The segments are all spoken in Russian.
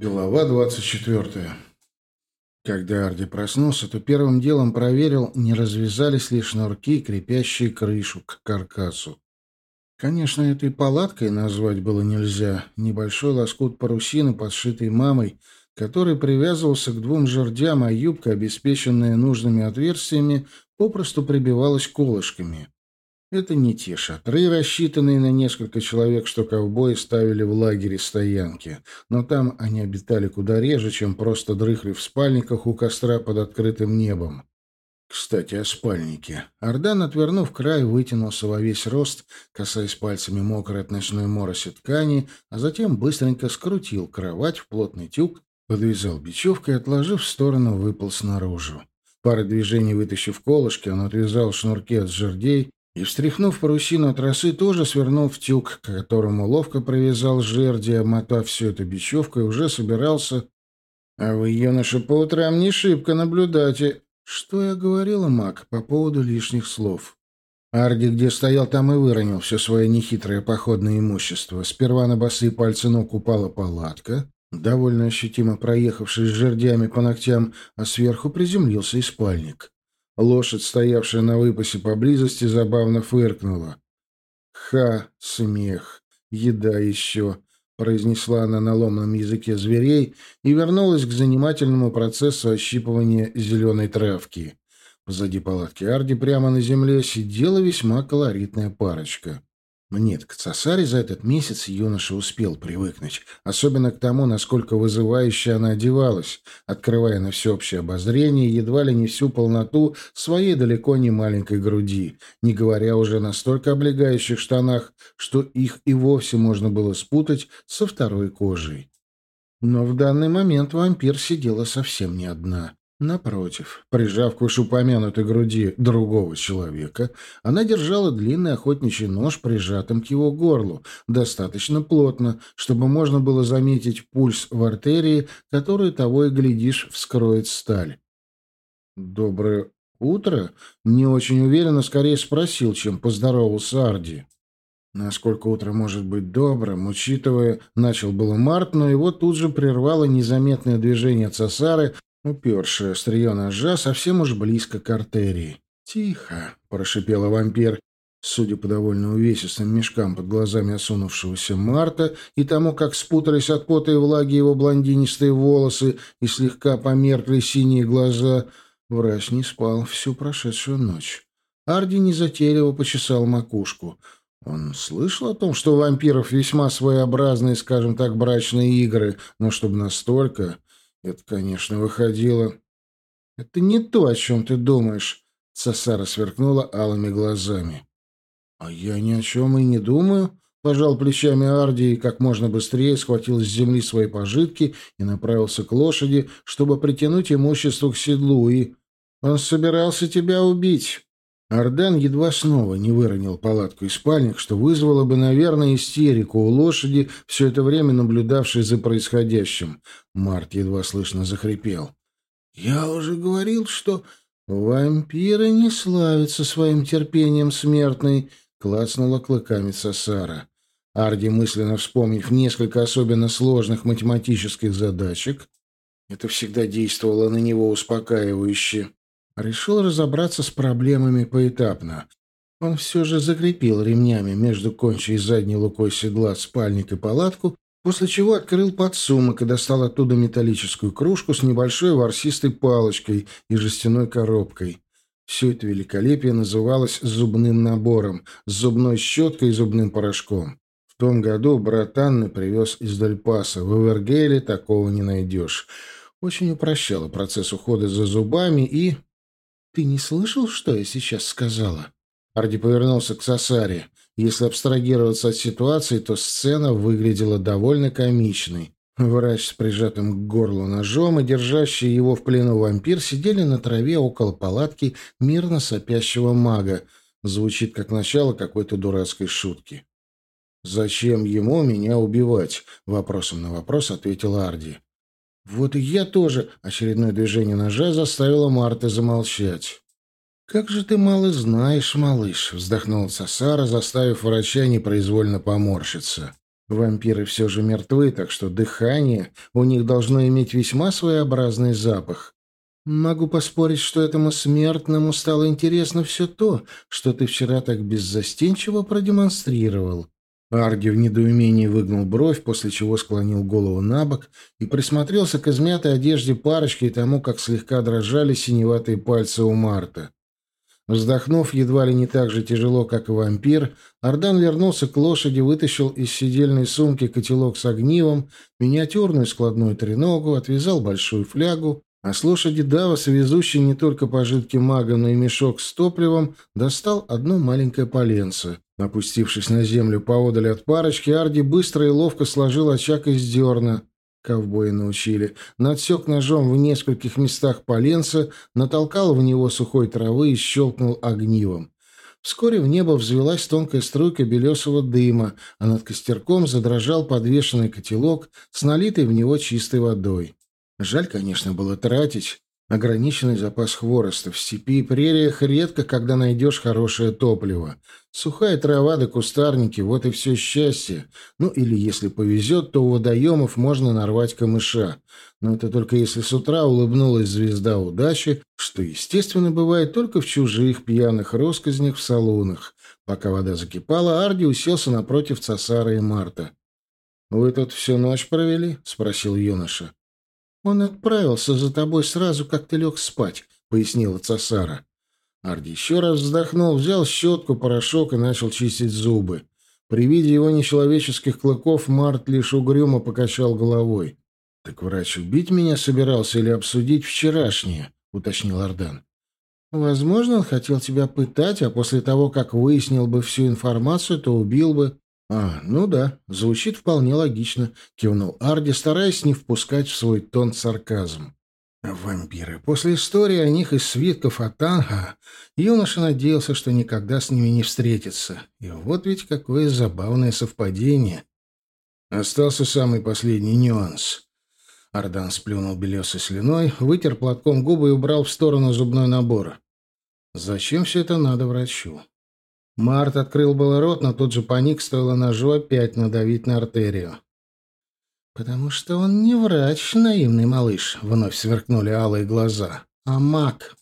Глава двадцать четвертая. Когда Арди проснулся, то первым делом проверил, не развязались ли шнурки, крепящие крышу к каркасу. Конечно, этой палаткой назвать было нельзя. Небольшой лоскут парусины, подшитый мамой, который привязывался к двум жердям, а юбка, обеспеченная нужными отверстиями, попросту прибивалась колышками. Это не те шатры, рассчитанные на несколько человек, что ковбои ставили в лагере стоянки, но там они обитали куда реже, чем просто дрыхли в спальниках у костра под открытым небом. Кстати, о спальнике. Ардан, отвернув край, вытянулся во весь рост, касаясь пальцами мокрой от ночной мороси ткани, а затем быстренько скрутил кровать в плотный тюк, подвязал бечевкой отложив в сторону, выпал снаружи. Пара движений вытащив колышки, он отвязал шнурки от жердей и, встряхнув парусину от тоже свернул в тюк, к которому ловко провязал жерди, обмотав все это бечевкой, уже собирался... «А вы, юноша, по утрам не шибко наблюдайте...» «Что я говорила, маг, по поводу лишних слов?» Арди где стоял, там и выронил все свое нехитрое походное имущество. Сперва на босые пальцы ног упала палатка, довольно ощутимо проехавшись жердями по ногтям, а сверху приземлился и спальник. Лошадь, стоявшая на выпасе поблизости, забавно фыркнула. «Ха! Смех! Еда еще!» — произнесла она на ломаном языке зверей и вернулась к занимательному процессу ощипывания зеленой травки. Позади палатки Арди прямо на земле сидела весьма колоритная парочка. Нет, к Цесаре за этот месяц юноша успел привыкнуть, особенно к тому, насколько вызывающе она одевалась, открывая на всеобщее обозрение едва ли не всю полноту своей далеко не маленькой груди, не говоря уже настолько облегающих штанах, что их и вовсе можно было спутать со второй кожей. Но в данный момент вампир сидела совсем не одна. Напротив, прижав к вышеупомянутой груди другого человека, она держала длинный охотничий нож, прижатым к его горлу, достаточно плотно, чтобы можно было заметить пульс в артерии, который, того и глядишь, вскроет сталь. «Доброе утро?» — не очень уверенно скорее спросил, чем поздоровался Арди. Насколько утро может быть добрым, учитывая, начал было Март, но его тут же прервало незаметное движение Цесары, упершая острие ножа совсем уж близко к артерии. «Тихо!» — прошипела вампир. Судя по довольно увесистым мешкам под глазами осунувшегося Марта и тому, как спутались от пота и влаги его блондинистые волосы и слегка померкли синие глаза, врач не спал всю прошедшую ночь. Арди незатейливо почесал макушку. Он слышал о том, что у вампиров весьма своеобразные, скажем так, брачные игры, но чтобы настолько... Это, конечно, выходило. Это не то, о чем ты думаешь. Сосара сверкнула алыми глазами. А я ни о чем и не думаю. Пожал плечами Арди и как можно быстрее схватил с земли свои пожитки и направился к лошади, чтобы притянуть имущество к седлу, и... Он собирался тебя убить. Арден едва снова не выронил палатку и спальник, что вызвало бы, наверное, истерику у лошади, все это время наблюдавшей за происходящим. Март едва слышно захрипел. «Я уже говорил, что вампиры не славятся своим терпением смертной», — клацнула клыками Сосара. Арди, мысленно вспомнив несколько особенно сложных математических задачек, это всегда действовало на него успокаивающе решил разобраться с проблемами поэтапно. Он все же закрепил ремнями между кончей и задней лукой седла спальник и палатку, после чего открыл подсумок и достал оттуда металлическую кружку с небольшой ворсистой палочкой и жестяной коробкой. Все это великолепие называлось зубным набором, с зубной щеткой и зубным порошком. В том году брат Анны привез из Дальпаса. В Эвергейле такого не найдешь. Очень упрощало процесс ухода за зубами и «Ты не слышал, что я сейчас сказала?» Арди повернулся к Сосаре. Если абстрагироваться от ситуации, то сцена выглядела довольно комичной. Врач с прижатым к горлу ножом и держащий его в плену вампир сидели на траве около палатки мирно сопящего мага. Звучит как начало какой-то дурацкой шутки. «Зачем ему меня убивать?» — вопросом на вопрос ответил Арди. «Вот и я тоже!» — очередное движение ножа заставило Марта замолчать. «Как же ты мало знаешь, малыш!» — вздохнула Сасара, заставив врача непроизвольно поморщиться. Вампиры все же мертвы, так что дыхание у них должно иметь весьма своеобразный запах. Могу поспорить, что этому смертному стало интересно все то, что ты вчера так беззастенчиво продемонстрировал. Арди в недоумении выгнул бровь, после чего склонил голову на бок и присмотрелся к измятой одежде парочки и тому, как слегка дрожали синеватые пальцы у Марта. Вздохнув едва ли не так же тяжело, как и вампир, Ардан вернулся к лошади, вытащил из сидельной сумки котелок с огнивом, миниатюрную складную треногу, отвязал большую флягу, а с лошади Давос, везущий не только пожитки мага, но и мешок с топливом, достал одно маленькое поленце. Опустившись на землю поодаль от парочки, Арди быстро и ловко сложил очаг из дерна. Ковбои научили. Надсек ножом в нескольких местах поленца, натолкал в него сухой травы и щелкнул огнивом. Вскоре в небо взвелась тонкая струйка белесого дыма, а над костерком задрожал подвешенный котелок с налитой в него чистой водой. Жаль, конечно, было тратить, Ограниченный запас хвороста. В степи и прериях редко, когда найдешь хорошее топливо. Сухая трава да кустарники — вот и все счастье. Ну, или, если повезет, то у водоемов можно нарвать камыша. Но это только если с утра улыбнулась звезда удачи, что, естественно, бывает только в чужих пьяных росказнях в салонах. Пока вода закипала, Арди уселся напротив Цесара и Марта. «Вы тут всю ночь провели?» — спросил юноша. «Он отправился за тобой сразу, как ты лег спать», — пояснила Цасара. Арди еще раз вздохнул, взял щетку, порошок и начал чистить зубы. При виде его нечеловеческих клыков Март лишь угрюмо покачал головой. «Так врач убить меня собирался или обсудить вчерашнее?» — уточнил Ардан. «Возможно, он хотел тебя пытать, а после того, как выяснил бы всю информацию, то убил бы. «А, ну да, звучит вполне логично», — кивнул Арди, стараясь не впускать в свой тон сарказм. Вампиры. После истории о них из свитков Атанга юноша надеялся, что никогда с ними не встретится. И вот ведь какое забавное совпадение. Остался самый последний нюанс. Ардан сплюнул белесой слюной, вытер платком губы и убрал в сторону зубной набор. Зачем все это надо врачу? Март открыл было рот, но тут же паник, стоило ножу опять надавить на артерию. «Потому что он не врач, наивный малыш», — вновь сверкнули алые глаза, — «а маг».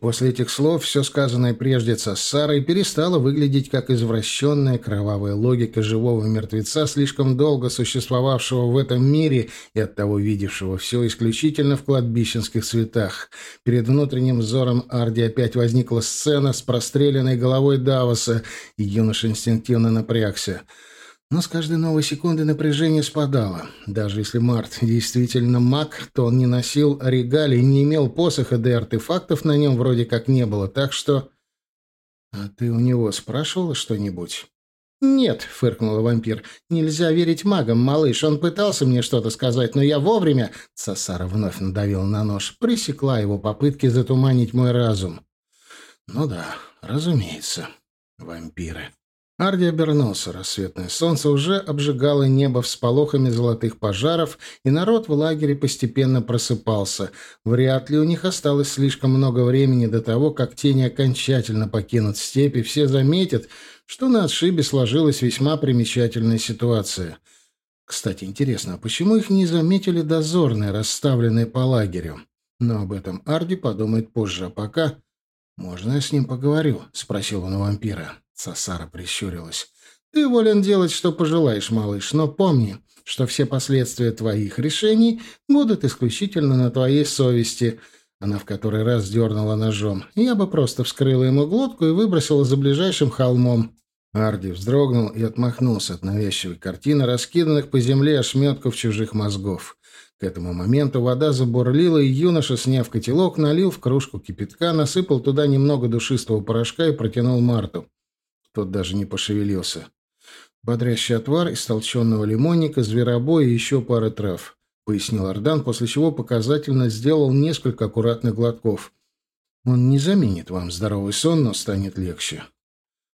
После этих слов все сказанное прежде Цассарой перестало выглядеть как извращенная кровавая логика живого мертвеца, слишком долго существовавшего в этом мире и оттого видевшего все исключительно в кладбищенских цветах. Перед внутренним взором Арди опять возникла сцена с простреленной головой Давоса, и юноша инстинктивно напрягся — но с каждой новой секунды напряжение спадало. Даже если Март действительно маг, то он не носил регалий, не имел посоха, да и артефактов на нем вроде как не было, так что... «А ты у него спрашивала что-нибудь?» «Нет», — фыркнула вампир, — «нельзя верить магам, малыш. Он пытался мне что-то сказать, но я вовремя...» Цасара вновь надавил на нож, пресекла его попытки затуманить мой разум. «Ну да, разумеется, вампиры». Арди обернулся. Рассветное солнце уже обжигало небо всполохами золотых пожаров, и народ в лагере постепенно просыпался. Вряд ли у них осталось слишком много времени до того, как тени окончательно покинут степи. Все заметят, что на отшибе сложилась весьма примечательная ситуация. Кстати, интересно, а почему их не заметили дозорные, расставленные по лагерю? Но об этом Арди подумает позже, а пока... «Можно я с ним поговорю?» — спросил он у вампира. Сасара прищурилась. «Ты волен делать, что пожелаешь, малыш, но помни, что все последствия твоих решений будут исключительно на твоей совести». Она в который раз дернула ножом. Я бы просто вскрыла ему глотку и выбросила за ближайшим холмом. Арди вздрогнул и отмахнулся от навязчивой картины, раскиданных по земле ошметков чужих мозгов. К этому моменту вода забурлила, и юноша, сняв котелок, налил в кружку кипятка, насыпал туда немного душистого порошка и протянул Марту. Тот даже не пошевелился. Бодрящий отвар из толченого лимонника, зверобоя и еще пары трав, — пояснил Ардан, после чего показательно сделал несколько аккуратных глотков. Он не заменит вам здоровый сон, но станет легче.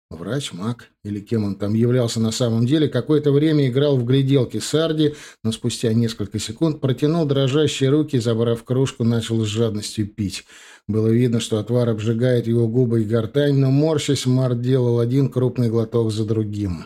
Врач, маг, или кем он там являлся на самом деле, какое-то время играл в гляделки Сарди, но спустя несколько секунд протянул дрожащие руки, забрав кружку, начал с жадностью пить — было видно, что отвар обжигает его губы и гортань, но, морщась, Март делал один крупный глоток за другим.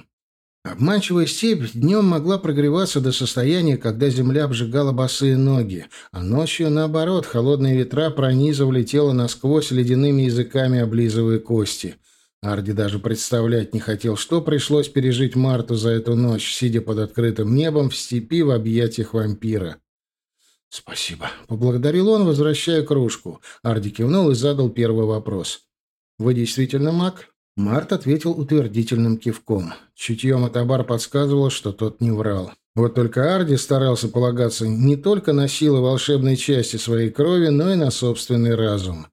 Обманчивая степь днем могла прогреваться до состояния, когда земля обжигала босые ноги, а ночью, наоборот, холодные ветра пронизывали тело насквозь ледяными языками, облизывая кости. Арди даже представлять не хотел, что пришлось пережить Марту за эту ночь, сидя под открытым небом в степи в объятиях вампира. «Спасибо», — поблагодарил он, возвращая кружку. Арди кивнул и задал первый вопрос. «Вы действительно маг?» Март ответил утвердительным кивком. Чутьем Атабар подсказывало, что тот не врал. Вот только Арди старался полагаться не только на силы волшебной части своей крови, но и на собственный разум.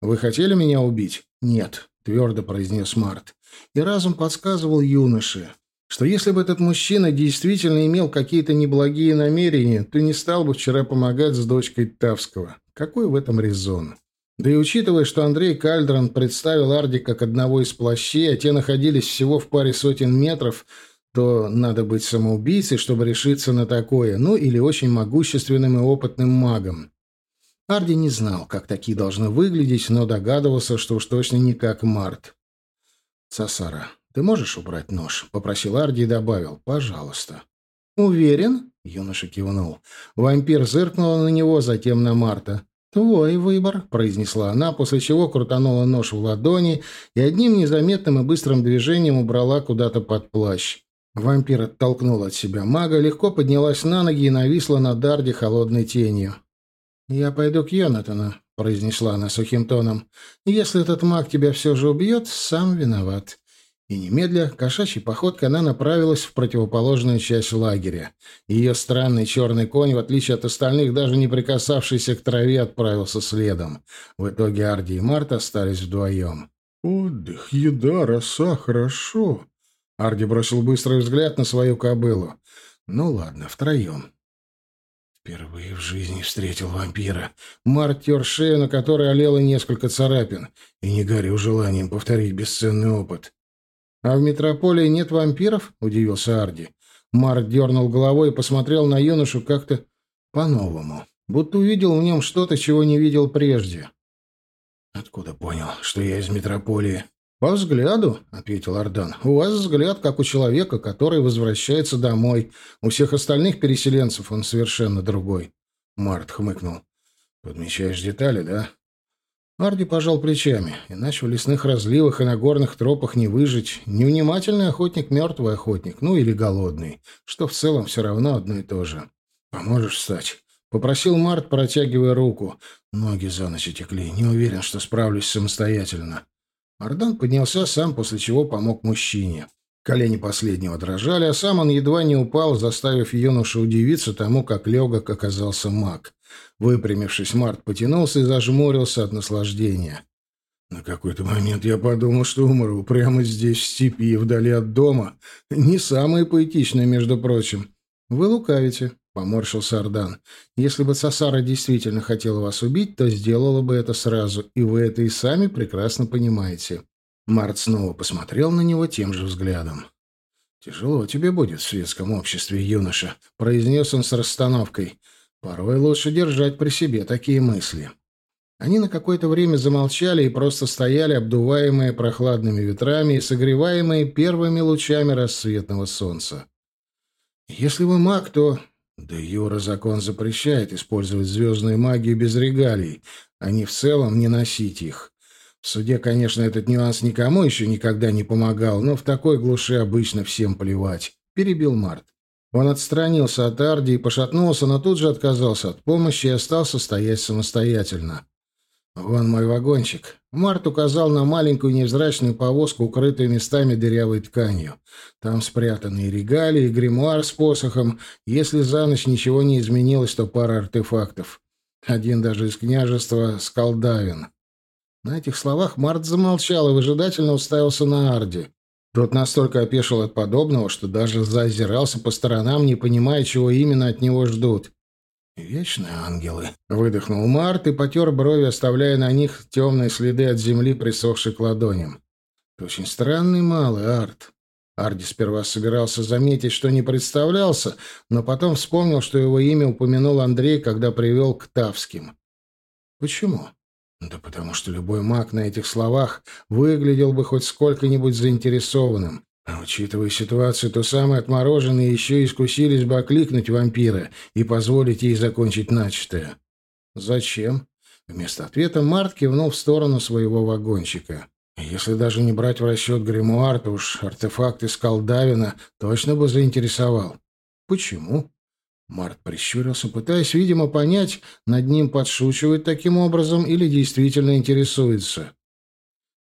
«Вы хотели меня убить?» «Нет», — твердо произнес Март. И разум подсказывал юноше, что если бы этот мужчина действительно имел какие-то неблагие намерения, то не стал бы вчера помогать с дочкой Тавского. Какой в этом резон? Да и учитывая, что Андрей Кальдрон представил Арди как одного из плащей, а те находились всего в паре сотен метров, то надо быть самоубийцей, чтобы решиться на такое, ну или очень могущественным и опытным магом. Арди не знал, как такие должны выглядеть, но догадывался, что уж точно не как Март. «Сасара, ты можешь убрать нож?» — попросил Арди и добавил. «Пожалуйста». «Уверен?» — юноша кивнул. Вампир зыркнул на него, затем на Марта. «Твой выбор», — произнесла она, после чего крутанула нож в ладони и одним незаметным и быстрым движением убрала куда-то под плащ. Вампир оттолкнул от себя мага, легко поднялась на ноги и нависла на Дарде холодной тенью. «Я пойду к Йонатану», — произнесла она сухим тоном. «Если этот маг тебя все же убьет, сам виноват. И немедля, кошачьей походкой, она направилась в противоположную часть лагеря. Ее странный черный конь, в отличие от остальных, даже не прикасавшийся к траве, отправился следом. В итоге Арди и Марта остались вдвоем. «Отдых, еда, роса, хорошо». Арди бросил быстрый взгляд на свою кобылу. «Ну ладно, втроем». Впервые в жизни встретил вампира. Март тер шею, на которой олело несколько царапин, и не горю желанием повторить бесценный опыт. «А в метрополии нет вампиров?» — удивился Арди. Марк дернул головой и посмотрел на юношу как-то по-новому, будто увидел в нем что-то, чего не видел прежде. «Откуда понял, что я из метрополии?» «По взгляду», — ответил Ардан. «У вас взгляд, как у человека, который возвращается домой. У всех остальных переселенцев он совершенно другой». Март хмыкнул. «Подмечаешь детали, да? Арди пожал плечами. Иначе в лесных разливах и на горных тропах не выжить. Невнимательный охотник — мертвый охотник, ну или голодный, что в целом все равно одно и то же. «Поможешь встать?» — попросил Март, протягивая руку. Ноги за ночь текли. Не уверен, что справлюсь самостоятельно. Ардан поднялся сам, после чего помог мужчине. Колени последнего дрожали, а сам он едва не упал, заставив юношу удивиться тому, как легок оказался маг. Выпрямившись, Март потянулся и зажмурился от наслаждения. На какой-то момент я подумал, что умру прямо здесь, в степи, вдали от дома. Не самое поэтичное, между прочим. Вы лукавите, — поморщился Ардан. Если бы Сасара действительно хотела вас убить, то сделала бы это сразу, и вы это и сами прекрасно понимаете. Март снова посмотрел на него тем же взглядом. «Тяжело тебе будет в светском обществе, юноша», — произнес он с расстановкой. Порой лучше держать при себе такие мысли. Они на какое-то время замолчали и просто стояли, обдуваемые прохладными ветрами и согреваемые первыми лучами рассветного солнца. «Если вы маг, то...» «Да Юра закон запрещает использовать звездную магию без регалий, а не в целом не носить их. В суде, конечно, этот нюанс никому еще никогда не помогал, но в такой глуши обычно всем плевать», — перебил Март. Он отстранился от Арди и пошатнулся, но тут же отказался от помощи и остался стоять самостоятельно. «Вон мой вагончик». Март указал на маленькую невзрачную повозку, укрытую местами дырявой тканью. Там спрятаны и регалии, и гримуар с посохом. Если за ночь ничего не изменилось, то пара артефактов. Один даже из княжества Скалдавин. На этих словах Март замолчал и выжидательно уставился на Арди. Тот настолько опешил от подобного, что даже заозирался по сторонам, не понимая, чего именно от него ждут. «Вечные ангелы», — выдохнул Март и потер брови, оставляя на них темные следы от земли, присохшей к ладоням. «Ты очень странный малый, Арт». Арди сперва собирался заметить, что не представлялся, но потом вспомнил, что его имя упомянул Андрей, когда привел к Тавским. «Почему?» Да потому что любой маг на этих словах выглядел бы хоть сколько-нибудь заинтересованным. А учитывая ситуацию, то самые отмороженные еще искусились бы окликнуть вампира и позволить ей закончить начатое. «Зачем?» Вместо ответа Март кивнул в сторону своего вагончика. Если даже не брать в расчет гримуар, то уж артефакт из Колдавина точно бы заинтересовал. Почему? Март прищурился, пытаясь, видимо, понять, над ним подшучивают таким образом или действительно интересуется.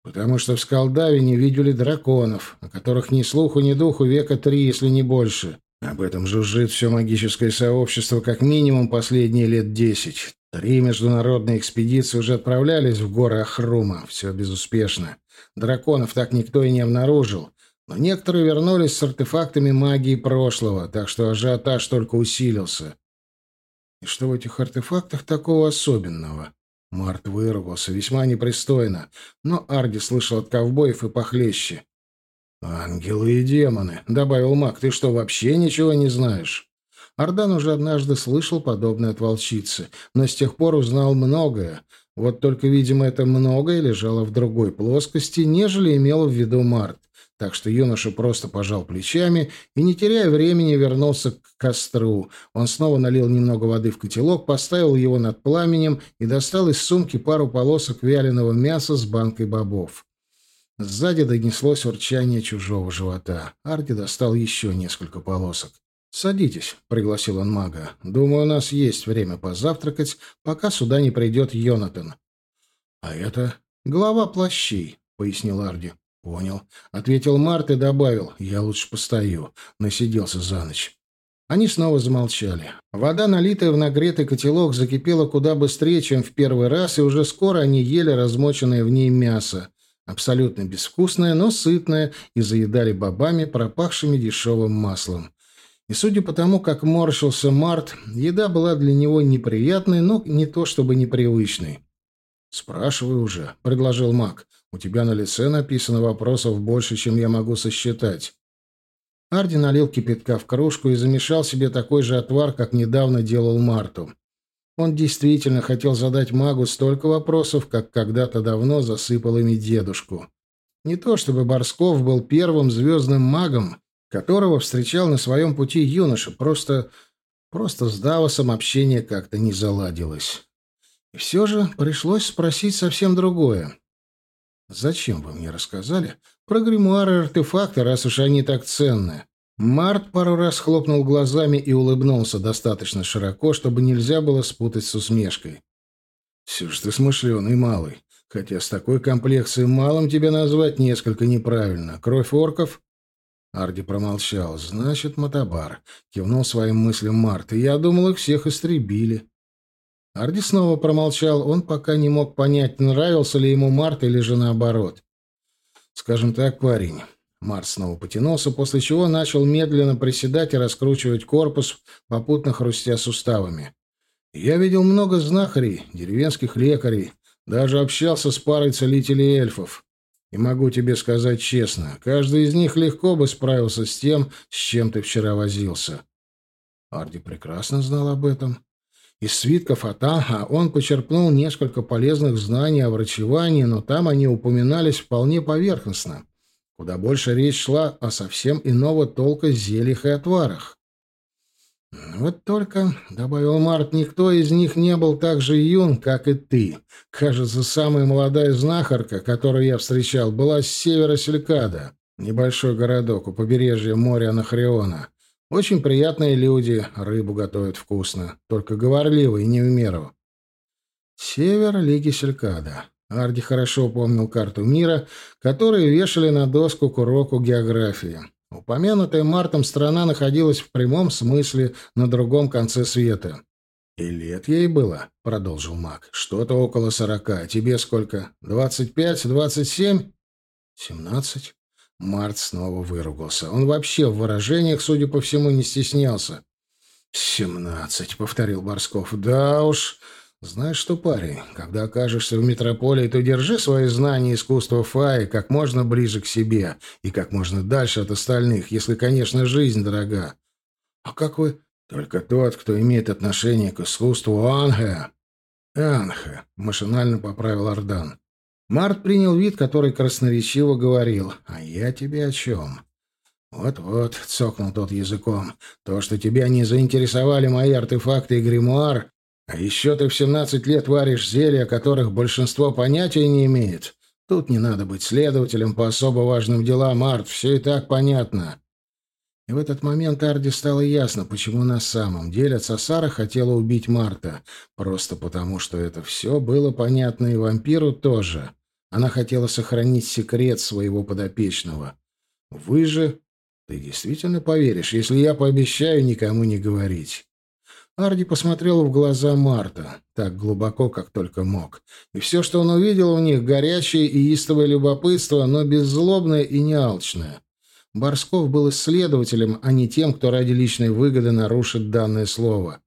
Потому что в Скалдавине видели драконов, о которых ни слуху, ни духу века три, если не больше. Об этом жужжит все магическое сообщество как минимум последние лет десять. Три международные экспедиции уже отправлялись в горы Ахрума. Все безуспешно. Драконов так никто и не обнаружил. Но некоторые вернулись с артефактами магии прошлого, так что ажиотаж только усилился. И что в этих артефактах такого особенного? Март выругался весьма непристойно, но Арди слышал от ковбоев и похлеще. «Ангелы и демоны», — добавил маг, — «ты что, вообще ничего не знаешь?» Ардан уже однажды слышал подобное от волчицы, но с тех пор узнал многое. Вот только, видимо, это многое лежало в другой плоскости, нежели имел в виду Март. Так что юноша просто пожал плечами и, не теряя времени, вернулся к костру. Он снова налил немного воды в котелок, поставил его над пламенем и достал из сумки пару полосок вяленого мяса с банкой бобов. Сзади донеслось урчание чужого живота. Арти достал еще несколько полосок. «Садитесь», — пригласил он мага. «Думаю, у нас есть время позавтракать, пока сюда не придет Йонатан». «А это глава плащей», — пояснил Арди. «Понял», — ответил Март и добавил. «Я лучше постою». Насиделся за ночь. Они снова замолчали. Вода, налитая в нагретый котелок, закипела куда быстрее, чем в первый раз, и уже скоро они ели размоченное в ней мясо. Абсолютно безвкусное, но сытное, и заедали бобами, пропахшими дешевым маслом. И судя по тому, как морщился Март, еда была для него неприятной, но не то чтобы непривычной. «Спрашивай уже», — предложил маг. «У тебя на лице написано вопросов больше, чем я могу сосчитать». Арди налил кипятка в кружку и замешал себе такой же отвар, как недавно делал Марту. Он действительно хотел задать магу столько вопросов, как когда-то давно засыпал ими дедушку. Не то чтобы Борсков был первым звездным магом, которого встречал на своем пути юноша, просто... просто с Давосом общение как-то не заладилось. И все же пришлось спросить совсем другое. «Зачем вы мне рассказали про гримуары и артефакты, раз уж они так ценны?» Март пару раз хлопнул глазами и улыбнулся достаточно широко, чтобы нельзя было спутать с усмешкой. «Все же ты смышленый малый. Хотя с такой комплекцией малым тебя назвать несколько неправильно. Кровь орков?» Арди промолчал. «Значит, мотобар», — кивнул своим мыслям Март. «И я думал, их всех истребили». Арди снова промолчал. Он пока не мог понять, нравился ли ему Март или же наоборот. «Скажем так, парень». Март снова потянулся, после чего начал медленно приседать и раскручивать корпус, попутно хрустя суставами. «Я видел много знахарей, деревенских лекарей, даже общался с парой целителей эльфов. И могу тебе сказать честно, каждый из них легко бы справился с тем, с чем ты вчера возился. Арди прекрасно знал об этом. Из свитков Атаха он почерпнул несколько полезных знаний о врачевании, но там они упоминались вполне поверхностно. Куда больше речь шла о совсем иного толка зельях и отварах. «Вот только», — добавил Март, — «никто из них не был так же юн, как и ты. Кажется, самая молодая знахарка, которую я встречал, была с севера Селькада, небольшой городок у побережья моря Анахриона. Очень приятные люди, рыбу готовят вкусно, только говорливые, не в меру». Север Лиги Селькада. Арди хорошо помнил карту мира, которую вешали на доску к уроку географии. Упомянутая Мартом страна находилась в прямом смысле на другом конце света. «И лет ей было», — продолжил маг. «Что-то около сорока. Тебе сколько? Двадцать пять? Двадцать семь?» «Семнадцать?» Март снова выругался. Он вообще в выражениях, судя по всему, не стеснялся. «Семнадцать», — повторил Борсков. «Да уж, знаешь что, парень, когда окажешься в метрополии, то держи свои знания искусства Фаи как можно ближе к себе и как можно дальше от остальных, если, конечно, жизнь дорога. А как вы... Только тот, кто имеет отношение к искусству Анхе... Анхе, машинально поправил Ардан. Март принял вид, который красноречиво говорил. «А я тебе о чем?» «Вот-вот», — цокнул тот языком, — «то, что тебя не заинтересовали мои артефакты и гримуар, а еще ты в семнадцать лет варишь зелья, о которых большинство понятия не имеет. Тут не надо быть следователем по особо важным делам, Арт, все и так понятно». И в этот момент Арди стало ясно, почему на самом деле Цасара хотела убить Марта. Просто потому, что это все было понятно и вампиру тоже. Она хотела сохранить секрет своего подопечного. Вы же... Ты действительно поверишь, если я пообещаю никому не говорить? Арди посмотрел в глаза Марта, так глубоко, как только мог. И все, что он увидел в них, горячее и истовое любопытство, но беззлобное и неалчное. Борсков был исследователем, а не тем, кто ради личной выгоды нарушит данное слово.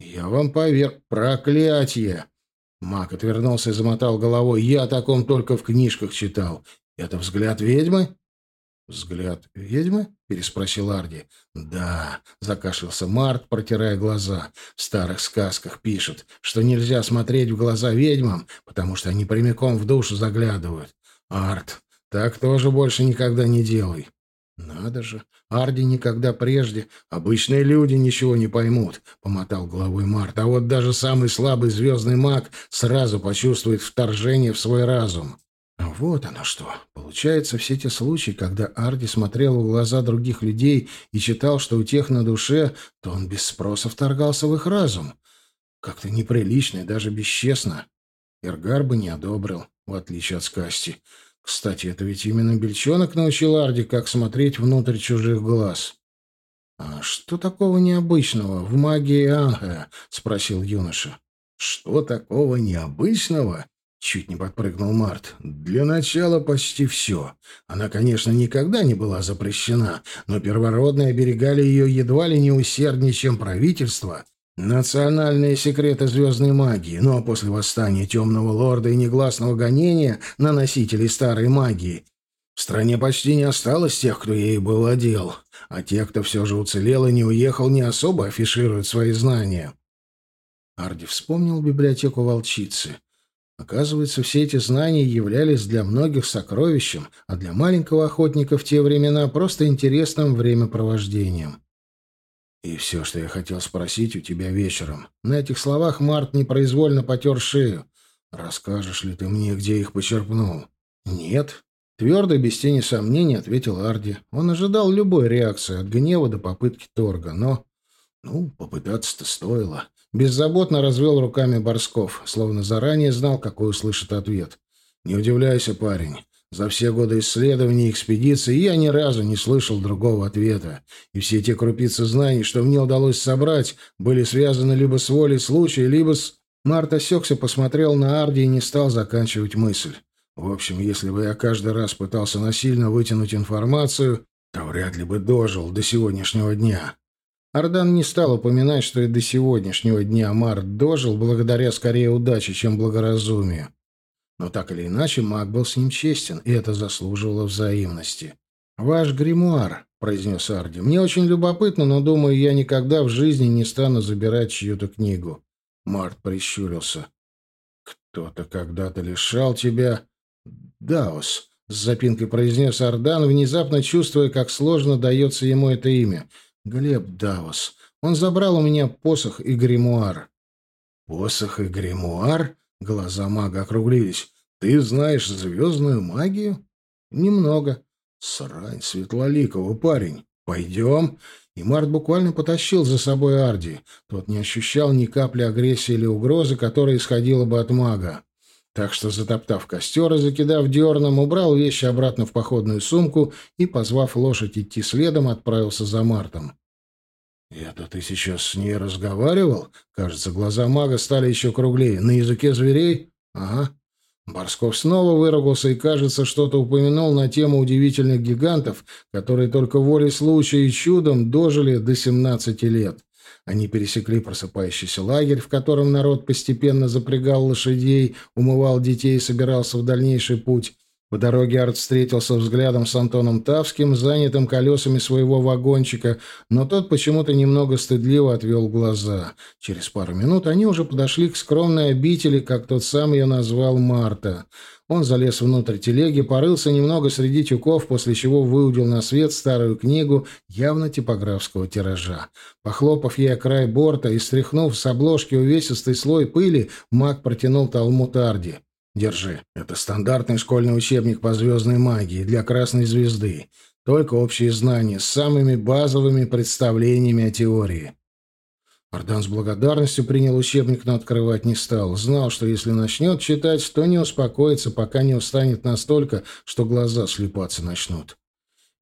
«Я вам поверь, проклятие!» Мак отвернулся и замотал головой. «Я о таком только в книжках читал. Это взгляд ведьмы?» «Взгляд ведьмы?» — переспросил Арди. «Да», — закашлялся Март, протирая глаза. «В старых сказках пишут, что нельзя смотреть в глаза ведьмам, потому что они прямиком в душу заглядывают. Арт, так тоже больше никогда не делай». «Надо же, Арди никогда прежде. Обычные люди ничего не поймут», — помотал головой Март. «А вот даже самый слабый звездный маг сразу почувствует вторжение в свой разум». Вот оно что. Получается, все те случаи, когда Арди смотрел в глаза других людей и читал, что у тех на душе, то он без спроса вторгался в их разум. Как-то неприлично и даже бесчестно. Иргар бы не одобрил, в отличие от Скасти. Кстати, это ведь именно Бельчонок научил Арди, как смотреть внутрь чужих глаз. «А что такого необычного в магии Анха?» — спросил юноша. «Что такого необычного?» Чуть не подпрыгнул Март. Для начала почти все. Она, конечно, никогда не была запрещена, но первородные оберегали ее едва ли не усерднее, чем правительство. Национальные секреты звездной магии, ну а после восстания Темного Лорда и негласного гонения на носителей старой магии в стране почти не осталось тех, кто ей был владел, а те, кто все же уцелел и не уехал, не особо афишируют свои знания. Арди вспомнил библиотеку волчицы. Оказывается, все эти знания являлись для многих сокровищем, а для маленького охотника в те времена просто интересным времяпровождением. «И все, что я хотел спросить у тебя вечером». На этих словах Март непроизвольно потер шею. «Расскажешь ли ты мне, где их почерпнул?» «Нет». Твердо, без тени сомнений, ответил Арди. Он ожидал любой реакции, от гнева до попытки торга, но... Ну, попытаться-то стоило. Беззаботно развел руками Борсков, словно заранее знал, какой услышит ответ. «Не удивляйся, парень. За все годы исследований и экспедиций я ни разу не слышал другого ответа. И все те крупицы знаний, что мне удалось собрать, были связаны либо с волей случая, либо с...» Март осекся, посмотрел на Арди и не стал заканчивать мысль. В общем, если бы я каждый раз пытался насильно вытянуть информацию, то вряд ли бы дожил до сегодняшнего дня. Ардан не стал упоминать, что и до сегодняшнего дня Март дожил благодаря скорее удаче, чем благоразумию. Но так или иначе, маг был с ним честен, и это заслуживало взаимности. «Ваш гримуар», — произнес Арди, — «мне очень любопытно, но, думаю, я никогда в жизни не стану забирать чью-то книгу». Март прищурился. «Кто-то когда-то лишал тебя...» «Даос», — с запинкой произнес Ардан, внезапно чувствуя, как сложно дается ему это имя — Глеб Давос. Он забрал у меня посох и гримуар. Посох и гримуар? Глаза мага округлились. Ты знаешь звездную магию? Немного. Срань Светлоликова, парень. Пойдем. И Март буквально потащил за собой Арди. Тот не ощущал ни капли агрессии или угрозы, которая исходила бы от мага. Так что, затоптав костер и закидав дерном, убрал вещи обратно в походную сумку и, позвав лошадь идти следом, отправился за Мартом. «Это ты сейчас с ней разговаривал?» Кажется, глаза мага стали еще круглее. «На языке зверей?» «Ага». Борсков снова выругался и, кажется, что-то упомянул на тему удивительных гигантов, которые только волей случая и чудом дожили до 17 лет. Они пересекли просыпающийся лагерь, в котором народ постепенно запрягал лошадей, умывал детей и собирался в дальнейший путь. По дороге Арт встретился взглядом с Антоном Тавским, занятым колесами своего вагончика, но тот почему-то немного стыдливо отвел глаза. Через пару минут они уже подошли к скромной обители, как тот сам ее назвал Марта. Он залез внутрь телеги, порылся немного среди тюков, после чего выудил на свет старую книгу явно типографского тиража. Похлопав ей край борта и стряхнув с обложки увесистый слой пыли, маг протянул Талмуд Арди. Держи. Это стандартный школьный учебник по звездной магии для Красной Звезды. Только общие знания с самыми базовыми представлениями о теории. Ардан с благодарностью принял учебник, но открывать не стал. Знал, что если начнет читать, то не успокоится, пока не устанет настолько, что глаза слепаться начнут.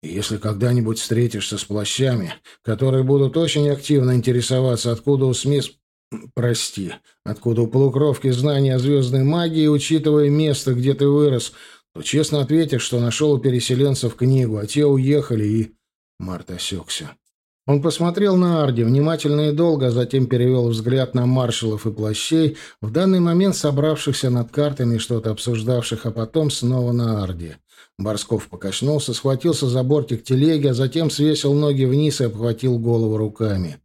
И если когда-нибудь встретишься с плащами, которые будут очень активно интересоваться, откуда у СМИ Прости, откуда у полукровки знания о звездной магии, учитывая место, где ты вырос, то честно ответишь, что нашел у переселенцев книгу, а те уехали и... Март осекся. Он посмотрел на Арди внимательно и долго, а затем перевел взгляд на маршалов и плащей, в данный момент собравшихся над картами и что-то обсуждавших, а потом снова на Арди. Борсков покачнулся, схватился за бортик телеги, а затем свесил ноги вниз и обхватил голову руками.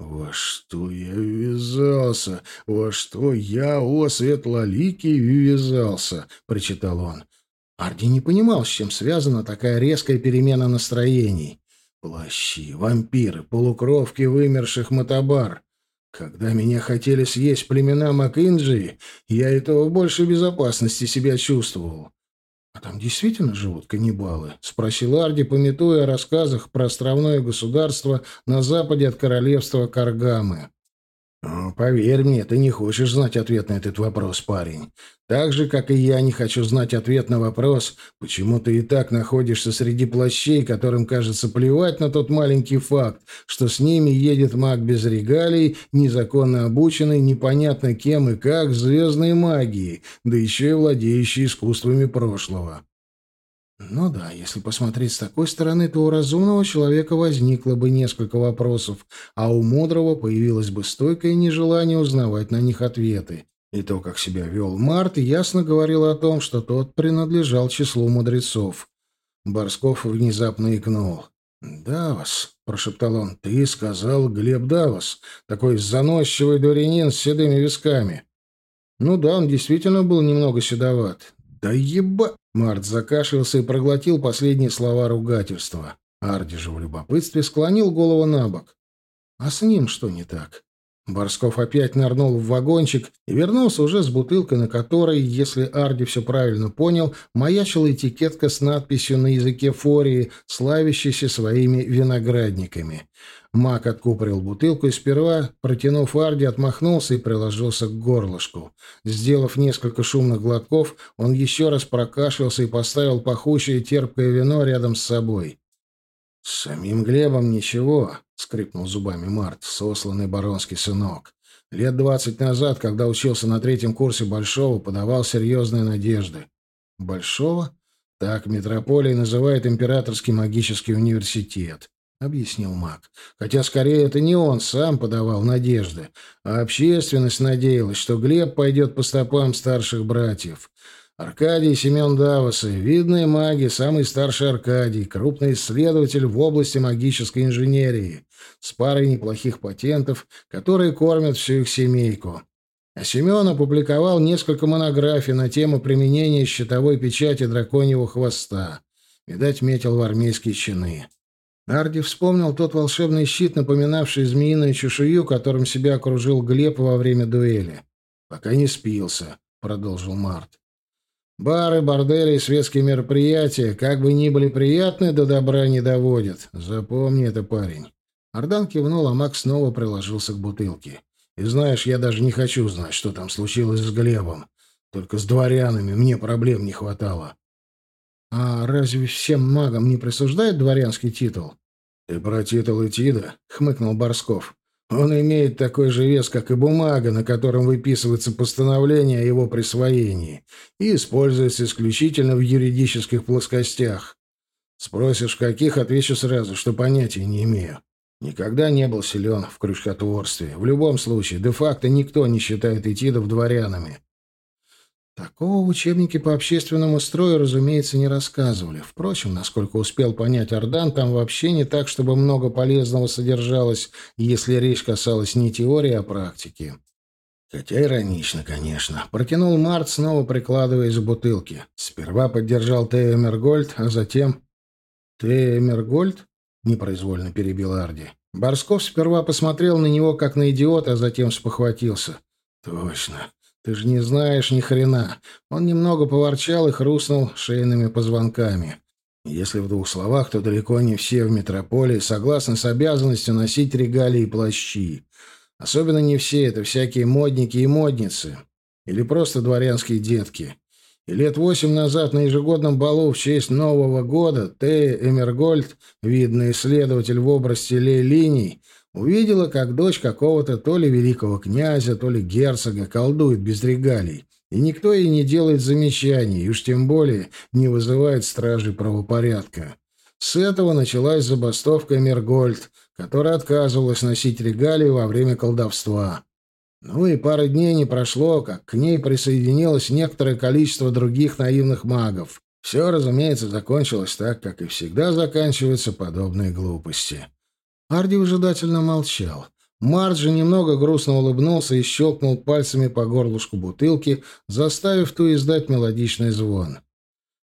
«Во что я ввязался? Во что я, о, светлоликий, ввязался?» — прочитал он. Арди не понимал, с чем связана такая резкая перемена настроений. Плащи, вампиры, полукровки вымерших мотобар. Когда меня хотели съесть племена Макинджи, я этого больше безопасности себя чувствовал. «А там действительно живут каннибалы?» — спросил Арди, пометуя о рассказах про островное государство на западе от королевства Каргамы. «Поверь мне, ты не хочешь знать ответ на этот вопрос, парень. Так же, как и я не хочу знать ответ на вопрос, почему ты и так находишься среди плащей, которым, кажется, плевать на тот маленький факт, что с ними едет маг без регалий, незаконно обученный, непонятно кем и как, звездной магией, да еще и владеющий искусствами прошлого». Ну да, если посмотреть с такой стороны, то у разумного человека возникло бы несколько вопросов, а у мудрого появилось бы стойкое нежелание узнавать на них ответы. И то, как себя вел Март, ясно говорило о том, что тот принадлежал числу мудрецов. Борсков внезапно икнул. «Давос», — прошептал он, — «ты сказал Глеб Давос, такой заносчивый дворянин с седыми висками». Ну да, он действительно был немного седоват. «Да еба...» Март закашлялся и проглотил последние слова ругательства. Арди же в любопытстве склонил голову на бок. «А с ним что не так?» Борсков опять нырнул в вагончик и вернулся уже с бутылкой, на которой, если Арди все правильно понял, маячила этикетка с надписью на языке фории, славящейся своими виноградниками. Мак откупорил бутылку и сперва, протянув Арди, отмахнулся и приложился к горлышку. Сделав несколько шумных глотков, он еще раз прокашлялся и поставил пахучее терпкое вино рядом с собой. «С самим Глебом ничего», — скрипнул зубами Март, сосланный баронский сынок. «Лет двадцать назад, когда учился на третьем курсе Большого, подавал серьезные надежды». «Большого?» Так метрополия называет Императорский магический университет. — объяснил маг. «Хотя, скорее, это не он сам подавал надежды, а общественность надеялась, что Глеб пойдет по стопам старших братьев. Аркадий Семен Давосы, видные маги, самый старший Аркадий, крупный исследователь в области магической инженерии, с парой неплохих патентов, которые кормят всю их семейку. А Семен опубликовал несколько монографий на тему применения щитовой печати драконьего хвоста. Видать, метил в армейские чины. Арди вспомнил тот волшебный щит, напоминавший змеиную чешую, которым себя окружил Глеб во время дуэли. «Пока не спился», — продолжил Март. «Бары, бордели и светские мероприятия, как бы ни были приятны, до добра не доводят. Запомни это, парень». Ардан кивнул, а Макс снова приложился к бутылке. «И знаешь, я даже не хочу знать, что там случилось с Глебом. Только с дворянами мне проблем не хватало». «А разве всем магам не присуждают дворянский титул?» «Ты про титул Этида?» — хмыкнул Борсков. «Он имеет такой же вес, как и бумага, на котором выписывается постановление о его присвоении, и используется исключительно в юридических плоскостях. Спросишь, каких, отвечу сразу, что понятия не имею. Никогда не был силен в крючкотворстве. В любом случае, де-факто никто не считает этидов дворянами. Такого в учебнике по общественному строю, разумеется, не рассказывали. Впрочем, насколько успел понять Ардан, там вообще не так, чтобы много полезного содержалось, если речь касалась не теории, а практики. Хотя иронично, конечно. Протянул Март, снова прикладываясь к бутылке. Сперва поддержал Тея Мергольд, а затем... Тея Мергольд? Непроизвольно перебил Арди. Борсков сперва посмотрел на него, как на идиота, а затем спохватился. Точно. Ты же не знаешь ни хрена. Он немного поворчал и хрустнул шейными позвонками. Если в двух словах, то далеко не все в метрополии согласны с обязанностью носить регалии и плащи. Особенно не все, это всякие модники и модницы. Или просто дворянские детки. И лет восемь назад на ежегодном балу в честь Нового года Тея Эмергольд, видный исследователь в области лей-линий, увидела, как дочь какого-то то ли великого князя, то ли герцога колдует без регалий, и никто ей не делает замечаний, и уж тем более не вызывает стражи правопорядка. С этого началась забастовка Мергольд, которая отказывалась носить регалии во время колдовства. Ну и пара дней не прошло, как к ней присоединилось некоторое количество других наивных магов. Все, разумеется, закончилось так, как и всегда заканчиваются подобные глупости. Арди выжидательно молчал. Марджи немного грустно улыбнулся и щелкнул пальцами по горлышку бутылки, заставив ту издать мелодичный звон.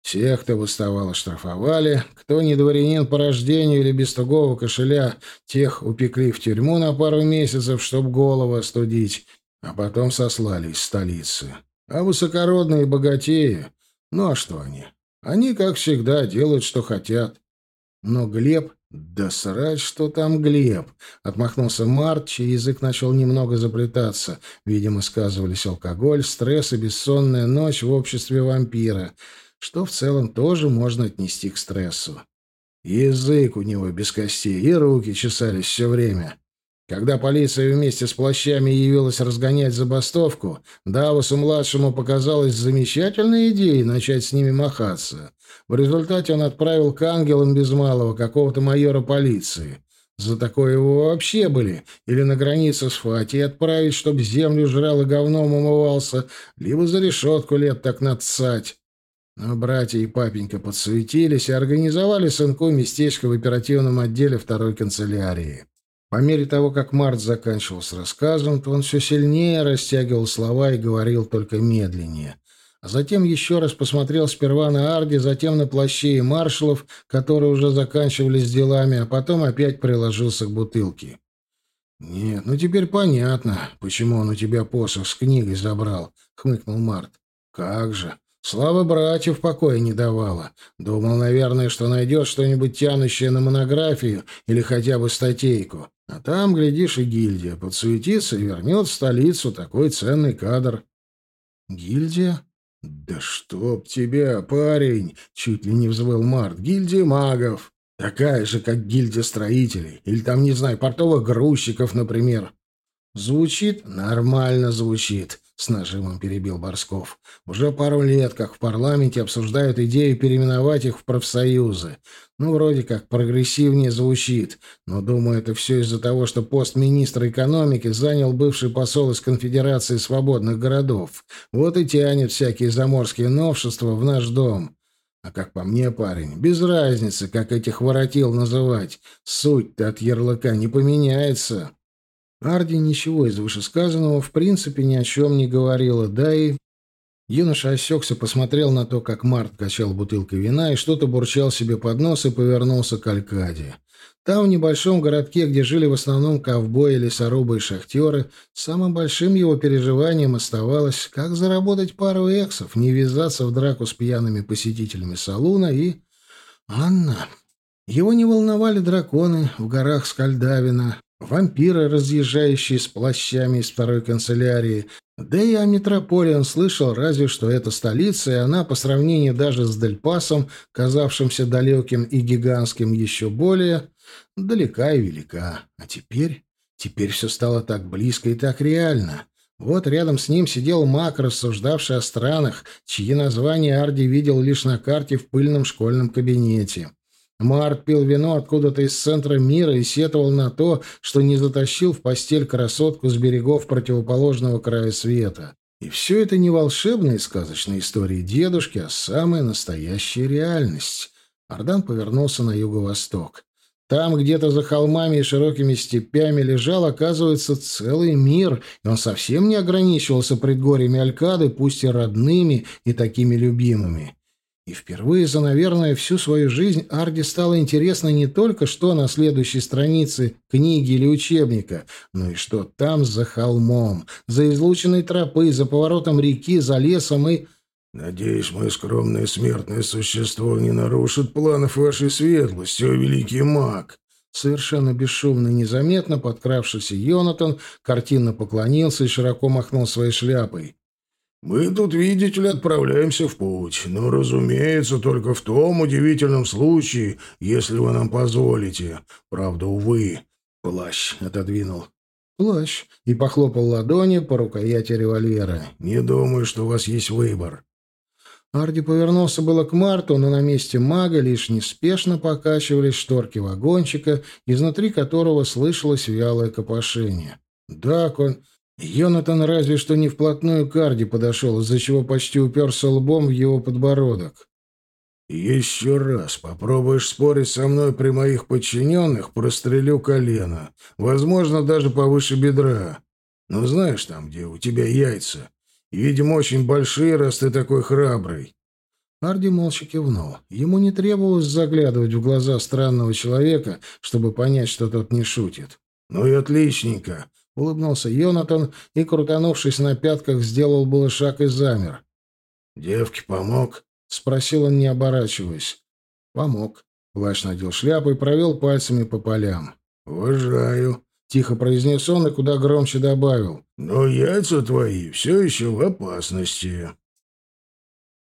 Всех, кто выставал, штрафовали. Кто не дворянин по рождению или без тугого кошеля, тех упекли в тюрьму на пару месяцев, чтоб голову остудить, а потом сослали из столицы. А высокородные богатеи, ну а что они? Они, как всегда, делают, что хотят. Но Глеб «Да срать, что там Глеб!» — отмахнулся Март, чей язык начал немного заплетаться. Видимо, сказывались алкоголь, стресс и бессонная ночь в обществе вампира, что в целом тоже можно отнести к стрессу. Язык у него без костей, и руки чесались все время. Когда полиция вместе с плащами явилась разгонять забастовку, Давусу-младшему показалась замечательной идеей начать с ними махаться. В результате он отправил к ангелам без малого какого-то майора полиции. За такое его вообще были. Или на границе с Фати отправить, чтоб землю жрал и говном умывался, либо за решетку лет так надсать. Но братья и папенька подсуетились и организовали сынку местечко в оперативном отделе второй канцелярии. По мере того, как Март заканчивал с рассказом, то он все сильнее растягивал слова и говорил только медленнее. А затем еще раз посмотрел сперва на Арди, затем на плащи и маршалов, которые уже заканчивались делами, а потом опять приложился к бутылке. «Нет, ну теперь понятно, почему он у тебя посох с книгой забрал», — хмыкнул Март. «Как же! Слава братьев покоя не давала. Думал, наверное, что найдет что-нибудь тянущее на монографию или хотя бы статейку. А там, глядишь, и гильдия подсуетится и вернет в столицу такой ценный кадр. Гильдия? Да чтоб тебя, парень! Чуть ли не взвыл Март. Гильдия магов. Такая же, как гильдия строителей. Или там, не знаю, портовых грузчиков, например. Звучит? Нормально звучит. — с нажимом перебил Борсков. «Уже пару лет, как в парламенте обсуждают идею переименовать их в профсоюзы. Ну, вроде как прогрессивнее звучит, но, думаю, это все из-за того, что пост министра экономики занял бывший посол из Конфедерации свободных городов. Вот и тянет всякие заморские новшества в наш дом». А как по мне, парень, без разницы, как этих воротил называть, суть-то от ярлыка не поменяется. Арди ничего из вышесказанного в принципе ни о чем не говорила, да и... Юноша осекся, посмотрел на то, как Март качал бутылкой вина и что-то бурчал себе под нос и повернулся к Алькаде. Там, в небольшом городке, где жили в основном ковбои, лесорубы и шахтеры, самым большим его переживанием оставалось, как заработать пару эксов, не ввязаться в драку с пьяными посетителями салуна и... Анна. Его не волновали драконы в горах Скальдавина, Вампиры, разъезжающие с плащами из второй канцелярии. Да и о метрополии он слышал разве что это столица, и она, по сравнению даже с Дельпасом, казавшимся далеким и гигантским еще более, далека и велика. А теперь... Теперь все стало так близко и так реально. Вот рядом с ним сидел маг, рассуждавший о странах, чьи названия Арди видел лишь на карте в пыльном школьном кабинете. Март пил вино откуда-то из центра мира и сетовал на то, что не затащил в постель красотку с берегов противоположного края света. И все это не волшебные сказочные истории дедушки, а самая настоящая реальность. Ардан повернулся на юго-восток. Там, где-то за холмами и широкими степями, лежал, оказывается, целый мир, и он совсем не ограничивался предгорьями Алькады, пусть и родными, и такими любимыми. И впервые за, наверное, всю свою жизнь Арди стало интересно не только, что на следующей странице книги или учебника, но и что там за холмом, за излученной тропой, за поворотом реки, за лесом и... «Надеюсь, мое скромное смертное существо не нарушит планов вашей светлости, о великий маг!» Совершенно бесшумно и незаметно подкравшийся Йонатан картинно поклонился и широко махнул своей шляпой. «Мы тут, видите ли, отправляемся в путь, но, разумеется, только в том удивительном случае, если вы нам позволите. Правда, увы». Плащ отодвинул. Плащ и похлопал ладони по рукояти револьвера. «Не думаю, что у вас есть выбор. Арди повернулся было к Марту, но на месте мага лишь неспешно покачивались шторки вагончика, изнутри которого слышалось вялое копошение. Дакон... Йонатан разве что не вплотную к Арди подошел, из-за чего почти уперся лбом в его подбородок. «Еще раз попробуешь спорить со мной при моих подчиненных, прострелю колено. Возможно, даже повыше бедра. Но знаешь там, где у тебя яйца? Видимо, очень большие, раз ты такой храбрый. Арди молча кивнул. Ему не требовалось заглядывать в глаза странного человека, чтобы понять, что тот не шутит. «Ну и отличненько!» — улыбнулся Йонатан и, крутанувшись на пятках, сделал было шаг и замер. «Девке помог?» — спросил он, не оборачиваясь. «Помог». Плащ надел шляпу и провел пальцами по полям. «Уважаю», — тихо произнес он и куда громче добавил. «Но яйца твои все еще в опасности».